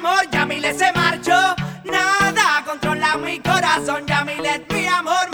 amor, se marchó. Nada controla mi corazón, Yamilet, mi amor.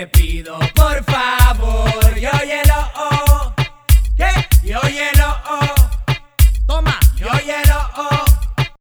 te pido, porfa.